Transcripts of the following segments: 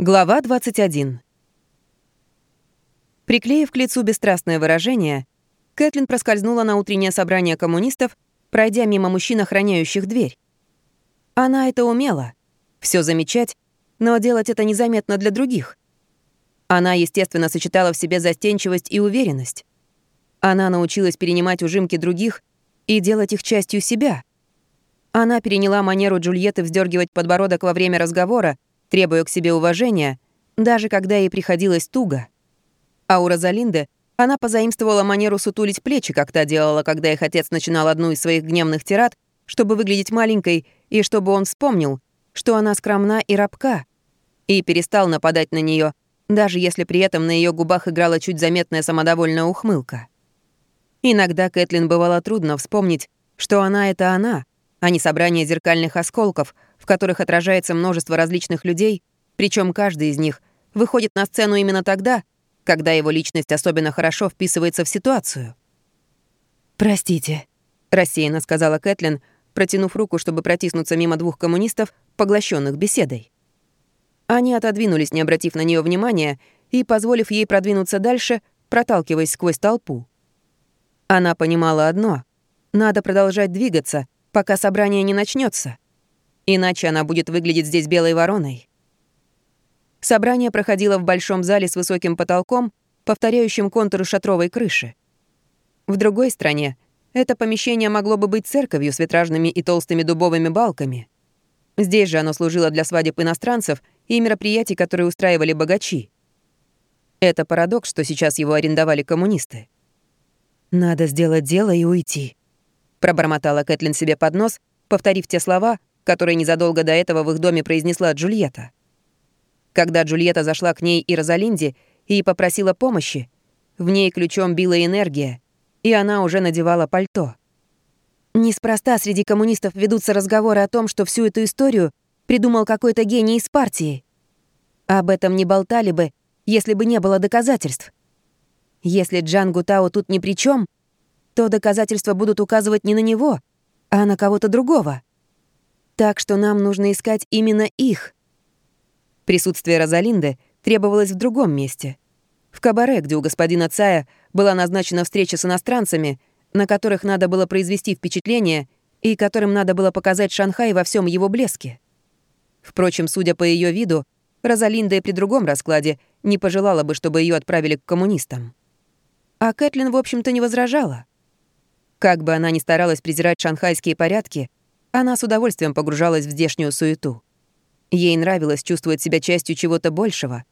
Глава 21. Приклеив к лицу бесстрастное выражение, Кэтлин проскользнула на утреннее собрание коммунистов, пройдя мимо мужчин, охраняющих дверь. Она это умела. все замечать, но делать это незаметно для других. Она, естественно, сочетала в себе застенчивость и уверенность. Она научилась перенимать ужимки других и делать их частью себя. Она переняла манеру Джульетты вздергивать подбородок во время разговора, требуя к себе уважения, даже когда ей приходилось туго. А у Розалинды она позаимствовала манеру сутулить плечи, как та делала, когда их отец начинал одну из своих гневных тират, чтобы выглядеть маленькой и чтобы он вспомнил, что она скромна и рабка, и перестал нападать на нее, даже если при этом на ее губах играла чуть заметная самодовольная ухмылка. Иногда Кэтлин бывало трудно вспомнить, что она — это она, а не собрание зеркальных осколков — которых отражается множество различных людей, причем каждый из них выходит на сцену именно тогда, когда его личность особенно хорошо вписывается в ситуацию. «Простите», — рассеянно сказала Кэтлин, протянув руку, чтобы протиснуться мимо двух коммунистов, поглощенных беседой. Они отодвинулись, не обратив на нее внимания, и, позволив ей продвинуться дальше, проталкиваясь сквозь толпу. Она понимала одно — надо продолжать двигаться, пока собрание не начнется. Иначе она будет выглядеть здесь белой вороной. Собрание проходило в большом зале с высоким потолком, повторяющим контуры шатровой крыши. В другой стране это помещение могло бы быть церковью с витражными и толстыми дубовыми балками. Здесь же оно служило для свадеб иностранцев и мероприятий, которые устраивали богачи. Это парадокс, что сейчас его арендовали коммунисты. «Надо сделать дело и уйти», — пробормотала Кэтлин себе под нос, повторив те слова, который незадолго до этого в их доме произнесла Джульетта. Когда Джульетта зашла к ней и Розалинде и попросила помощи, в ней ключом била энергия, и она уже надевала пальто. Неспроста среди коммунистов ведутся разговоры о том, что всю эту историю придумал какой-то гений из партии. Об этом не болтали бы, если бы не было доказательств. Если Джан Гутао тут ни при чем, то доказательства будут указывать не на него, а на кого-то другого. Так что нам нужно искать именно их. Присутствие Розалинды требовалось в другом месте. В кабаре, где у господина Цая была назначена встреча с иностранцами, на которых надо было произвести впечатление и которым надо было показать Шанхай во всем его блеске. Впрочем, судя по ее виду, Розалинда и при другом раскладе не пожелала бы, чтобы ее отправили к коммунистам. А Кэтлин, в общем-то, не возражала. Как бы она ни старалась презирать шанхайские порядки, она с удовольствием погружалась в здешнюю суету. Ей нравилось чувствовать себя частью чего-то большего,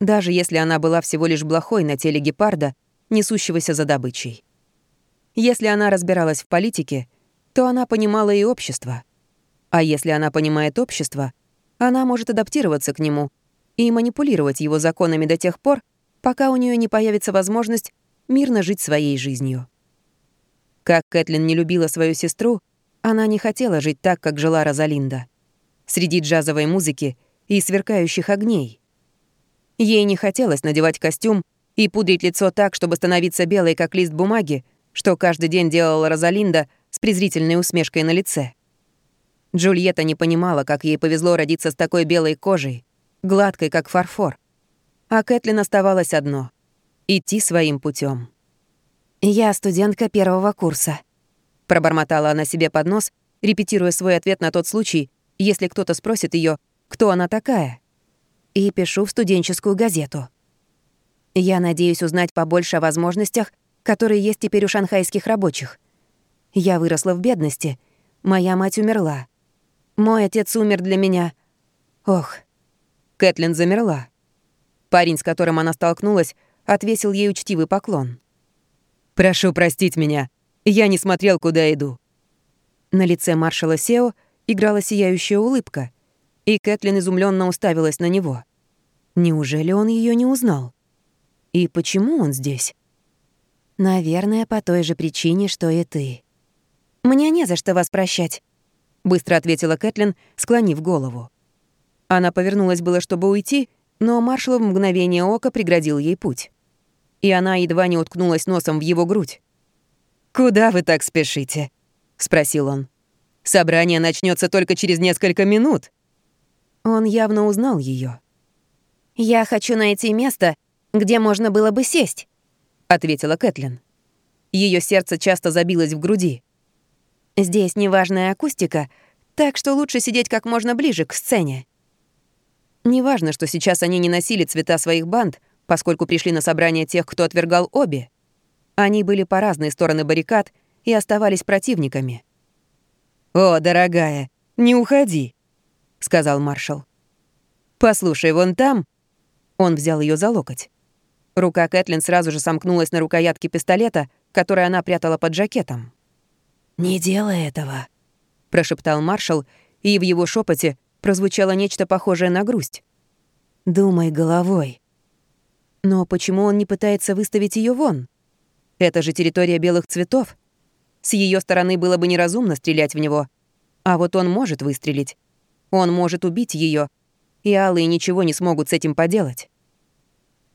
даже если она была всего лишь блохой на теле гепарда, несущегося за добычей. Если она разбиралась в политике, то она понимала и общество. А если она понимает общество, она может адаптироваться к нему и манипулировать его законами до тех пор, пока у нее не появится возможность мирно жить своей жизнью. Как Кэтлин не любила свою сестру, она не хотела жить так, как жила Розалинда. Среди джазовой музыки и сверкающих огней. Ей не хотелось надевать костюм и пудрить лицо так, чтобы становиться белой, как лист бумаги, что каждый день делала Розалинда с презрительной усмешкой на лице. Джульетта не понимала, как ей повезло родиться с такой белой кожей, гладкой, как фарфор. А Кэтлин оставалось одно — идти своим путем. «Я студентка первого курса», Пробормотала она себе под нос, репетируя свой ответ на тот случай, если кто-то спросит ее, кто она такая. И пишу в студенческую газету. Я надеюсь узнать побольше о возможностях, которые есть теперь у шанхайских рабочих. Я выросла в бедности. Моя мать умерла. Мой отец умер для меня. Ох. Кэтлин замерла. Парень, с которым она столкнулась, отвесил ей учтивый поклон. «Прошу простить меня», я не смотрел, куда иду». На лице маршала Сео играла сияющая улыбка, и Кэтлин изумленно уставилась на него. Неужели он ее не узнал? И почему он здесь? Наверное, по той же причине, что и ты. Мне не за что вас прощать, быстро ответила Кэтлин, склонив голову. Она повернулась было, чтобы уйти, но маршал в мгновение ока преградил ей путь. И она едва не уткнулась носом в его грудь. «Куда вы так спешите?» — спросил он. «Собрание начнется только через несколько минут». Он явно узнал ее. «Я хочу найти место, где можно было бы сесть», — ответила Кэтлин. Ее сердце часто забилось в груди. «Здесь неважная акустика, так что лучше сидеть как можно ближе к сцене». Неважно, что сейчас они не носили цвета своих банд, поскольку пришли на собрание тех, кто отвергал обе. Они были по разные стороны баррикад и оставались противниками. «О, дорогая, не уходи», — сказал маршал. «Послушай, вон там...» Он взял ее за локоть. Рука Кэтлин сразу же сомкнулась на рукоятке пистолета, который она прятала под жакетом. «Не делай этого», — прошептал маршал, и в его шепоте прозвучало нечто похожее на грусть. «Думай головой». Но почему он не пытается выставить ее вон? Это же территория белых цветов. С ее стороны было бы неразумно стрелять в него. А вот он может выстрелить. Он может убить ее, и алые ничего не смогут с этим поделать.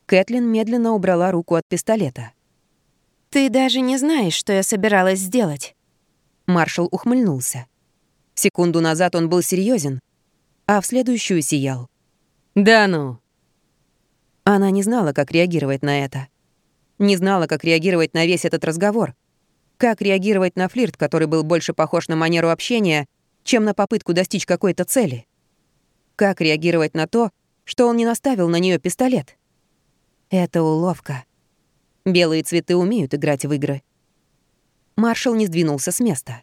Кэтлин медленно убрала руку от пистолета. «Ты даже не знаешь, что я собиралась сделать». Маршал ухмыльнулся. Секунду назад он был серьезен, а в следующую сиял. «Да ну!» Она не знала, как реагировать на это. Не знала, как реагировать на весь этот разговор. Как реагировать на флирт, который был больше похож на манеру общения, чем на попытку достичь какой-то цели. Как реагировать на то, что он не наставил на нее пистолет? Это уловка. Белые цветы умеют играть в игры. Маршал не сдвинулся с места.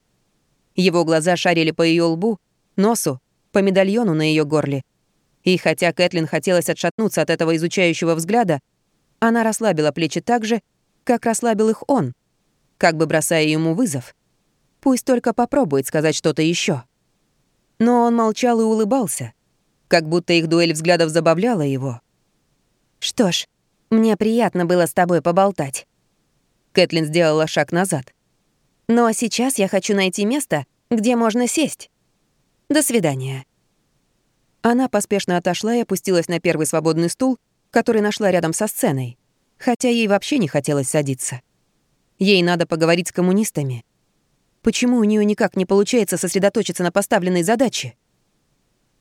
Его глаза шарили по ее лбу, носу, по медальону на ее горле. И хотя Кэтлин хотелось отшатнуться от этого изучающего взгляда, она расслабила плечи так же, как расслабил их он, как бы бросая ему вызов. Пусть только попробует сказать что-то еще. Но он молчал и улыбался, как будто их дуэль взглядов забавляла его. «Что ж, мне приятно было с тобой поболтать». Кэтлин сделала шаг назад. «Но сейчас я хочу найти место, где можно сесть. До свидания». Она поспешно отошла и опустилась на первый свободный стул, который нашла рядом со сценой, хотя ей вообще не хотелось садиться. Ей надо поговорить с коммунистами. Почему у нее никак не получается сосредоточиться на поставленной задаче?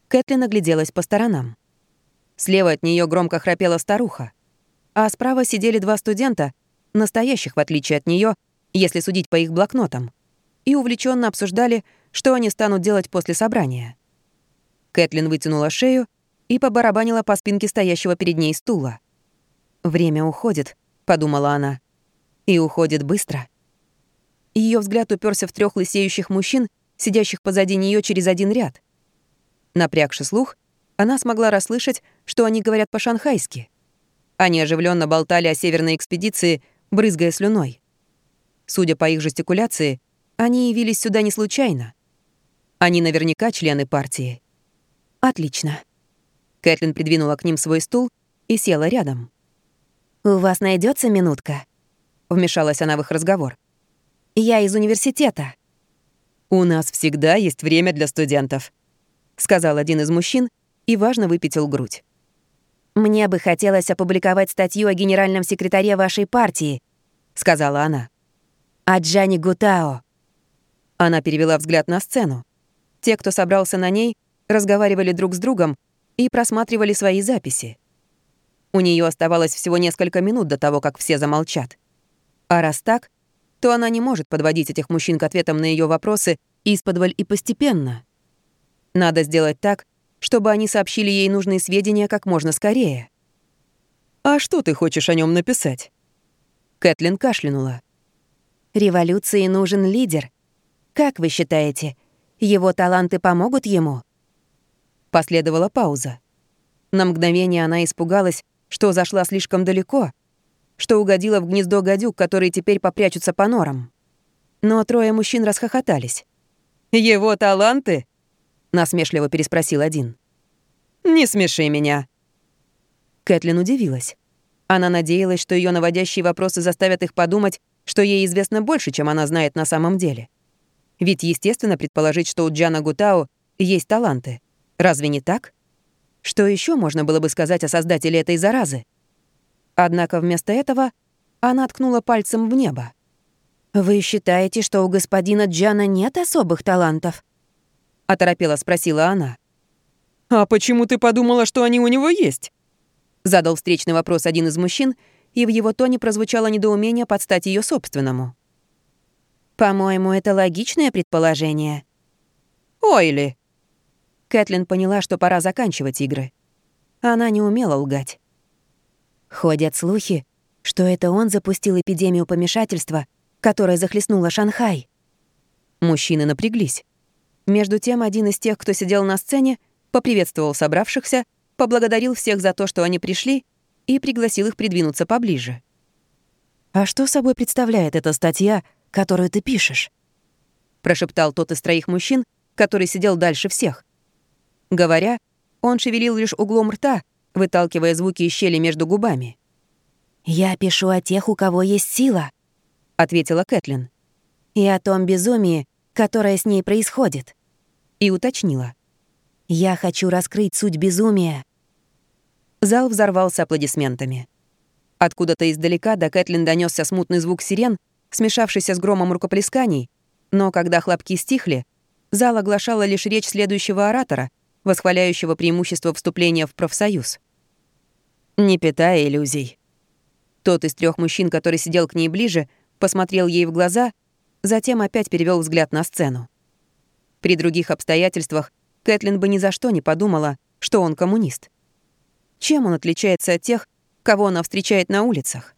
Кэтлин огляделась по сторонам. Слева от нее громко храпела старуха, а справа сидели два студента, настоящих в отличие от нее, если судить по их блокнотам, и увлеченно обсуждали, что они станут делать после собрания. Кэтлин вытянула шею и побарабанила по спинке стоящего перед ней стула. «Время уходит», — подумала она. «И уходит быстро». Ее взгляд уперся в трех лысеющих мужчин, сидящих позади нее через один ряд. Напрягши слух, она смогла расслышать, что они говорят по-шанхайски. Они оживленно болтали о северной экспедиции, брызгая слюной. Судя по их жестикуляции, они явились сюда не случайно. Они наверняка члены партии. Отлично. Кэтлин придвинула к ним свой стул и села рядом. «У вас найдется минутка?» Вмешалась она в их разговор. Я из университета». «У нас всегда есть время для студентов», — сказал один из мужчин и важно выпятил грудь. «Мне бы хотелось опубликовать статью о генеральном секретаре вашей партии», — сказала она. «О Джани Гутао». Она перевела взгляд на сцену. Те, кто собрался на ней, разговаривали друг с другом и просматривали свои записи. У нее оставалось всего несколько минут до того, как все замолчат. А раз так, то она не может подводить этих мужчин к ответам на ее вопросы исподволь и постепенно. Надо сделать так, чтобы они сообщили ей нужные сведения как можно скорее. «А что ты хочешь о нем написать?» Кэтлин кашлянула. «Революции нужен лидер. Как вы считаете, его таланты помогут ему?» Последовала пауза. На мгновение она испугалась, что зашла слишком далеко, что угодила в гнездо гадюк, которые теперь попрячутся по норам. Но трое мужчин расхохотались. «Его таланты?» — насмешливо переспросил один. «Не смеши меня». Кэтлин удивилась. Она надеялась, что ее наводящие вопросы заставят их подумать, что ей известно больше, чем она знает на самом деле. Ведь естественно предположить, что у Джана Гутао есть таланты. Разве не так? Что еще можно было бы сказать о создателе этой заразы? Однако вместо этого она ткнула пальцем в небо. «Вы считаете, что у господина Джана нет особых талантов?» — оторопела спросила она. «А почему ты подумала, что они у него есть?» Задал встречный вопрос один из мужчин, и в его тоне прозвучало недоумение под стать ее собственному. «По-моему, это логичное предположение». «Ой ли!» Кэтлин поняла, что пора заканчивать игры. Она не умела лгать. Ходят слухи, что это он запустил эпидемию помешательства, которая захлестнула Шанхай. Мужчины напряглись. Между тем, один из тех, кто сидел на сцене, поприветствовал собравшихся, поблагодарил всех за то, что они пришли, и пригласил их придвинуться поближе. «А что собой представляет эта статья, которую ты пишешь?» прошептал тот из троих мужчин, который сидел дальше всех. Говоря, он шевелил лишь углом рта, выталкивая звуки из щели между губами. «Я пишу о тех, у кого есть сила», — ответила Кэтлин. «И о том безумии, которое с ней происходит». И уточнила. «Я хочу раскрыть суть безумия». Зал взорвался аплодисментами. Откуда-то издалека до Кэтлин донесся смутный звук сирен, смешавшийся с громом рукоплесканий, но когда хлопки стихли, зал оглашала лишь речь следующего оратора, восхваляющего преимущество вступления в профсоюз. Не питая иллюзий. Тот из трех мужчин, который сидел к ней ближе, посмотрел ей в глаза, затем опять перевел взгляд на сцену. При других обстоятельствах Кэтлин бы ни за что не подумала, что он коммунист. Чем он отличается от тех, кого она встречает на улицах?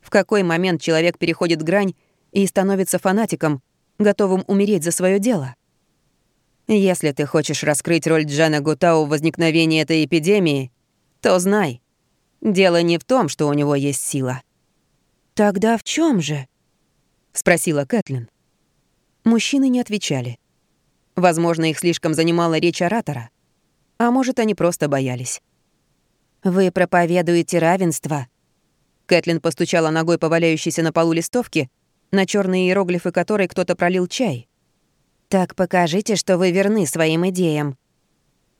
В какой момент человек переходит грань и становится фанатиком, готовым умереть за свое дело? Если ты хочешь раскрыть роль Джана Гутау в возникновении этой эпидемии, то знай, дело не в том, что у него есть сила. «Тогда в чем же?» — спросила Кэтлин. Мужчины не отвечали. Возможно, их слишком занимала речь оратора. А может, они просто боялись. «Вы проповедуете равенство?» Кэтлин постучала ногой по валяющейся на полу листовке, на черные иероглифы которой кто-то пролил чай. Так покажите, что вы верны своим идеям.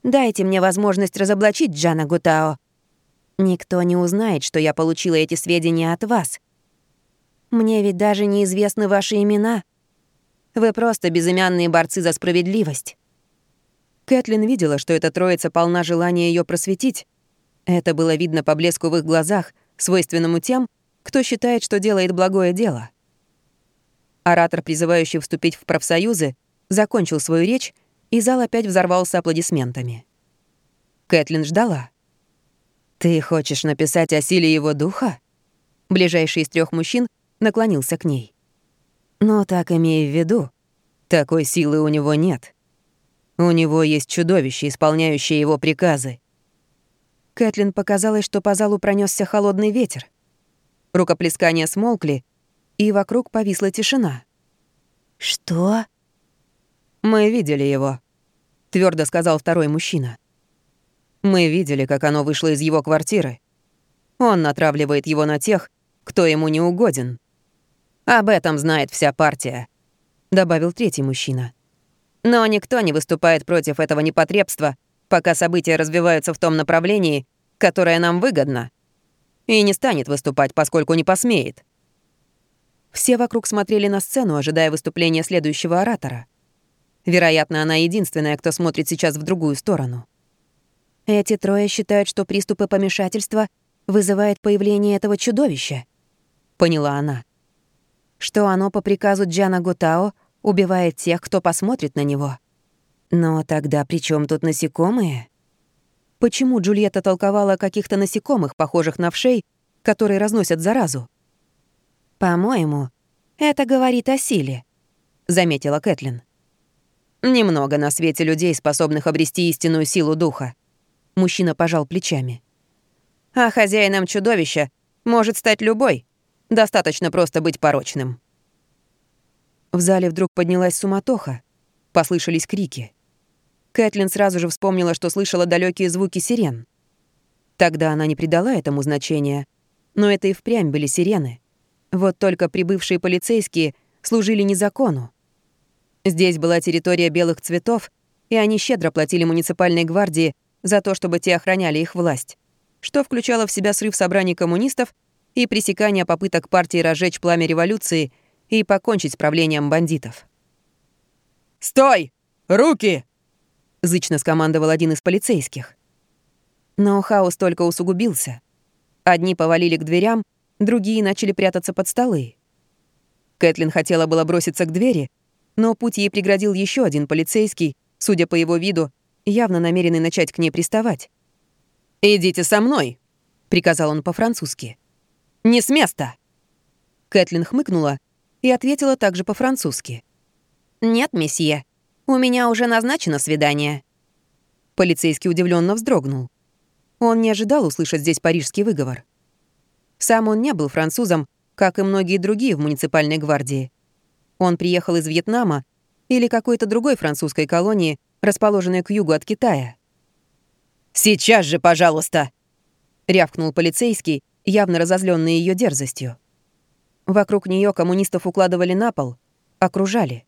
Дайте мне возможность разоблачить Джана Гутао. Никто не узнает, что я получила эти сведения от вас. Мне ведь даже неизвестны ваши имена. Вы просто безымянные борцы за справедливость». Кэтлин видела, что эта троица полна желания ее просветить. Это было видно по блеску в их глазах, свойственному тем, кто считает, что делает благое дело. Оратор, призывающий вступить в профсоюзы, закончил свою речь, и зал опять взорвался аплодисментами. Кэтлин ждала. «Ты хочешь написать о силе его духа?» Ближайший из трех мужчин наклонился к ней. «Но так имей в виду, такой силы у него нет. У него есть чудовище, исполняющее его приказы». Кэтлин показалось, что по залу пронесся холодный ветер. Рукоплескания смолкли, и вокруг повисла тишина. «Что?» «Мы видели его», — твердо сказал второй мужчина. «Мы видели, как оно вышло из его квартиры. Он натравливает его на тех, кто ему не угоден. Об этом знает вся партия», — добавил третий мужчина. «Но никто не выступает против этого непотребства, пока события развиваются в том направлении, которое нам выгодно, и не станет выступать, поскольку не посмеет». Все вокруг смотрели на сцену, ожидая выступления следующего оратора — Вероятно, она единственная, кто смотрит сейчас в другую сторону. Эти трое считают, что приступы помешательства вызывают появление этого чудовища. Поняла она. Что оно по приказу Джана Гутао убивает тех, кто посмотрит на него. Но тогда при чем тут насекомые? Почему Джульетта толковала о каких-то насекомых, похожих на вшей, которые разносят заразу? «По-моему, это говорит о силе», — заметила Кэтлин. Немного на свете людей, способных обрести истинную силу духа. Мужчина пожал плечами. А хозяином чудовища может стать любой. Достаточно просто быть порочным. В зале вдруг поднялась суматоха. Послышались крики. Кэтлин сразу же вспомнила, что слышала далекие звуки сирен. Тогда она не придала этому значения, но это и впрямь были сирены. Вот только прибывшие полицейские служили не закону. Здесь была территория белых цветов, и они щедро платили муниципальной гвардии за то, чтобы те охраняли их власть, что включало в себя срыв собраний коммунистов и пресекание попыток партии разжечь пламя революции и покончить с правлением бандитов. «Стой! Руки!» — зычно скомандовал один из полицейских. Но хаос только усугубился. Одни повалили к дверям, другие начали прятаться под столы. Кэтлин хотела было броситься к двери, но путь ей преградил еще один полицейский, судя по его виду, явно намеренный начать к ней приставать. «Идите со мной», — приказал он по-французски. «Не с места!» Кэтлин хмыкнула и ответила также по-французски. «Нет, месье, у меня уже назначено свидание». Полицейский удивленно вздрогнул. Он не ожидал услышать здесь парижский выговор. Сам он не был французом, как и многие другие в муниципальной гвардии. Он приехал из Вьетнама или какой-то другой французской колонии, расположенной к югу от Китая. «Сейчас же, пожалуйста!» — рявкнул полицейский, явно разозленный ее дерзостью. Вокруг нее коммунистов укладывали на пол, окружали.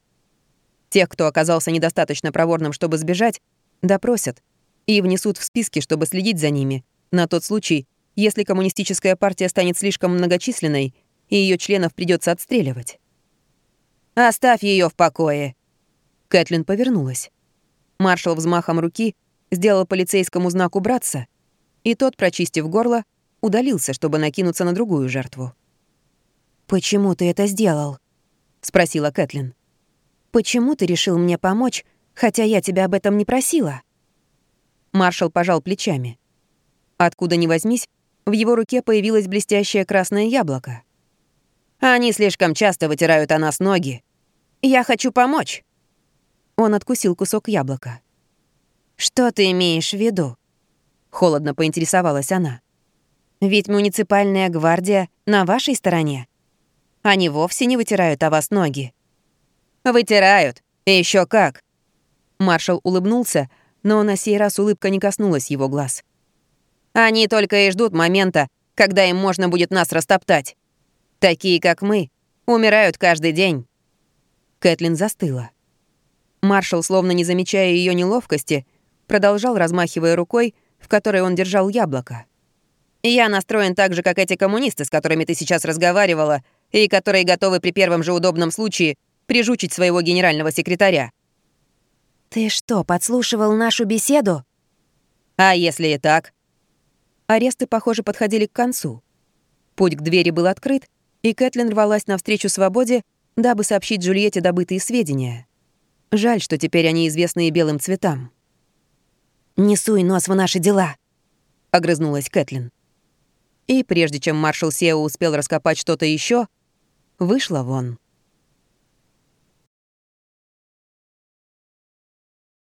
Тех, кто оказался недостаточно проворным, чтобы сбежать, допросят и внесут в списки, чтобы следить за ними, на тот случай, если коммунистическая партия станет слишком многочисленной, и ее членов придется отстреливать. «Оставь ее в покое!» Кэтлин повернулась. Маршал взмахом руки сделал полицейскому знак убраться, и тот, прочистив горло, удалился, чтобы накинуться на другую жертву. «Почему ты это сделал?» — спросила Кэтлин. «Почему ты решил мне помочь, хотя я тебя об этом не просила?» Маршал пожал плечами. Откуда ни возьмись, в его руке появилось блестящее красное яблоко. «Они слишком часто вытирают о нас ноги. Я хочу помочь». Он откусил кусок яблока. «Что ты имеешь в виду?» Холодно поинтересовалась она. «Ведь муниципальная гвардия на вашей стороне. Они вовсе не вытирают о вас ноги». «Вытирают. Еще как». Маршал улыбнулся, но на сей раз улыбка не коснулась его глаз. Они только и ждут момента, когда им можно будет нас растоптать. Такие, как мы, умирают каждый день». Кэтлин застыла. Маршал, словно не замечая ее неловкости, продолжал, размахивая рукой, в которой он держал яблоко. «Я настроен так же, как эти коммунисты, с которыми ты сейчас разговаривала, и которые готовы при первом же удобном случае прижучить своего генерального секретаря». «Ты что, подслушивал нашу беседу?» «А если и так?» Аресты, похоже, подходили к концу. Путь к двери был открыт, и Кэтлин рвалась навстречу свободе, дабы сообщить Джульетте добытые сведения. Жаль, что теперь они известны и белым цветам. «Не суй нос в наши дела», — огрызнулась Кэтлин. И прежде чем маршал Сео успел раскопать что-то еще, вышла вон.